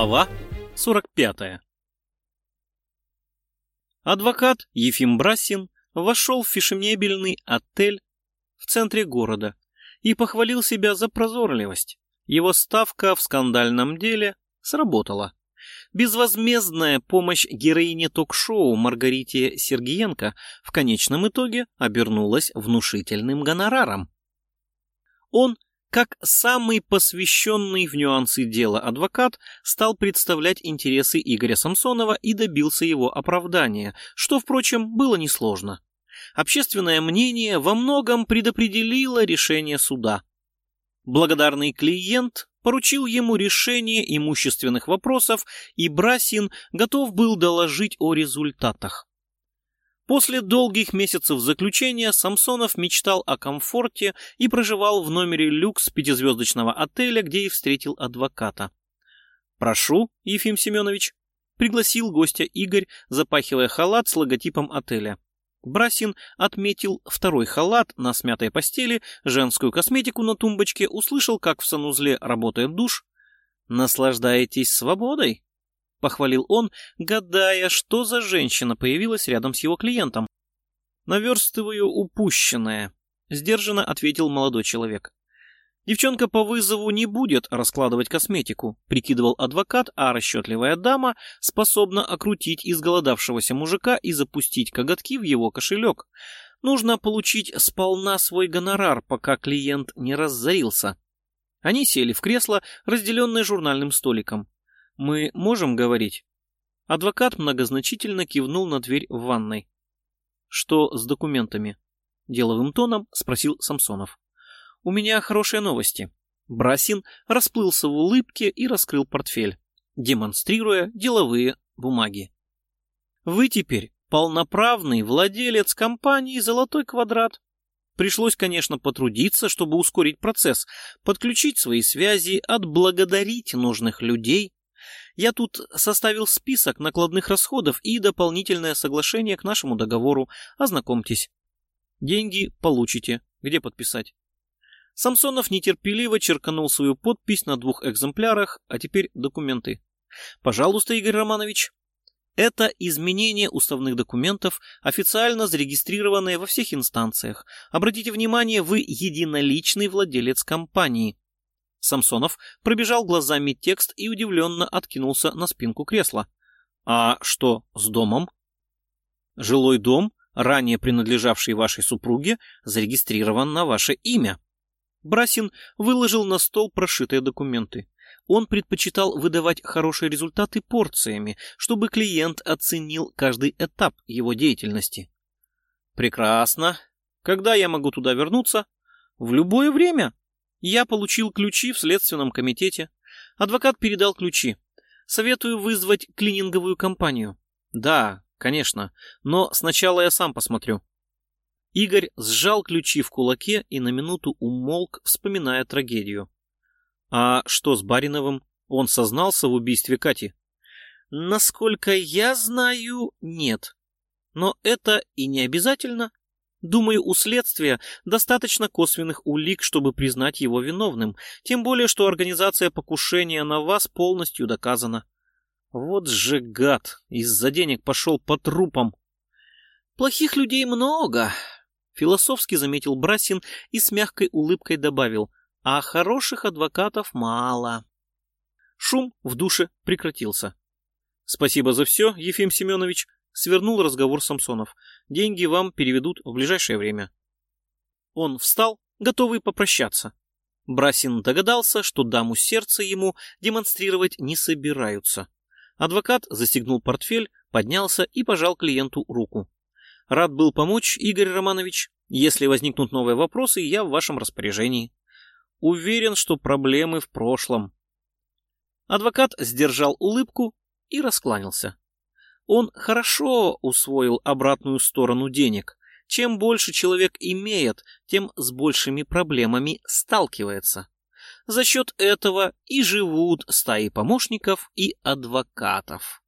Глава 45 Адвокат Ефим Брасин вошел в фешенебельный отель в центре города и похвалил себя за прозорливость. Его ставка в скандальном деле сработала. Безвозмездная помощь героине ток-шоу Маргарите Сергиенко в конечном итоге обернулась внушительным гонораром. Он как самый посвященный в нюансы дела адвокат стал представлять интересы Игоря Самсонова и добился его оправдания, что, впрочем, было несложно. Общественное мнение во многом предопределило решение суда. Благодарный клиент поручил ему решение имущественных вопросов, и Брасин готов был доложить о результатах. После долгих месяцев заключения Самсонов мечтал о комфорте и проживал в номере люкс пятизвездочного отеля, где и встретил адвоката. «Прошу, Ефим Семенович», — пригласил гостя Игорь, запахивая халат с логотипом отеля. Брасин отметил второй халат на смятой постели, женскую косметику на тумбочке, услышал, как в санузле работает душ. «Наслаждаетесь свободой?» — похвалил он, гадая, что за женщина появилась рядом с его клиентом. «Наверстываю упущенное», — сдержанно ответил молодой человек. «Девчонка по вызову не будет раскладывать косметику», — прикидывал адвокат, а расчетливая дама способна окрутить изголодавшегося мужика и запустить коготки в его кошелек. Нужно получить сполна свой гонорар, пока клиент не разорился. Они сели в кресло, разделенное журнальным столиком. Мы можем говорить?» Адвокат многозначительно кивнул на дверь в ванной. «Что с документами?» Деловым тоном спросил Самсонов. «У меня хорошие новости». Брасин расплылся в улыбке и раскрыл портфель, демонстрируя деловые бумаги. «Вы теперь полноправный владелец компании «Золотой квадрат». Пришлось, конечно, потрудиться, чтобы ускорить процесс, подключить свои связи, отблагодарить нужных людей, я тут составил список накладных расходов и дополнительное соглашение к нашему договору. Ознакомьтесь. Деньги получите. Где подписать? Самсонов нетерпеливо черканул свою подпись на двух экземплярах, а теперь документы. Пожалуйста, Игорь Романович. Это изменение уставных документов, официально зарегистрированное во всех инстанциях. Обратите внимание, вы единоличный владелец компании. Самсонов пробежал глазами текст и удивленно откинулся на спинку кресла. «А что с домом?» «Жилой дом, ранее принадлежавший вашей супруге, зарегистрирован на ваше имя». Брасин выложил на стол прошитые документы. Он предпочитал выдавать хорошие результаты порциями, чтобы клиент оценил каждый этап его деятельности. «Прекрасно. Когда я могу туда вернуться?» «В любое время», я получил ключи в следственном комитете. Адвокат передал ключи. Советую вызвать клининговую компанию. Да, конечно, но сначала я сам посмотрю. Игорь сжал ключи в кулаке и на минуту умолк, вспоминая трагедию. А что с Бариновым? Он сознался в убийстве Кати? Насколько я знаю, нет. Но это и не обязательно. Думаю, у следствия достаточно косвенных улик, чтобы признать его виновным, тем более, что организация покушения на вас полностью доказана. Вот же гад, из-за денег пошел по трупам. Плохих людей много, философски заметил Брасин и с мягкой улыбкой добавил, а хороших адвокатов мало. Шум в душе прекратился. Спасибо за все, Ефим Семенович, Свернул разговор Самсонов. Деньги вам переведут в ближайшее время. Он встал, готовый попрощаться. Брасин догадался, что даму сердца ему демонстрировать не собираются. Адвокат застегнул портфель, поднялся и пожал клиенту руку. Рад был помочь, Игорь Романович. Если возникнут новые вопросы, я в вашем распоряжении. Уверен, что проблемы в прошлом. Адвокат сдержал улыбку и раскланялся. Он хорошо усвоил обратную сторону денег. Чем больше человек имеет, тем с большими проблемами сталкивается. За счет этого и живут стаи помощников и адвокатов.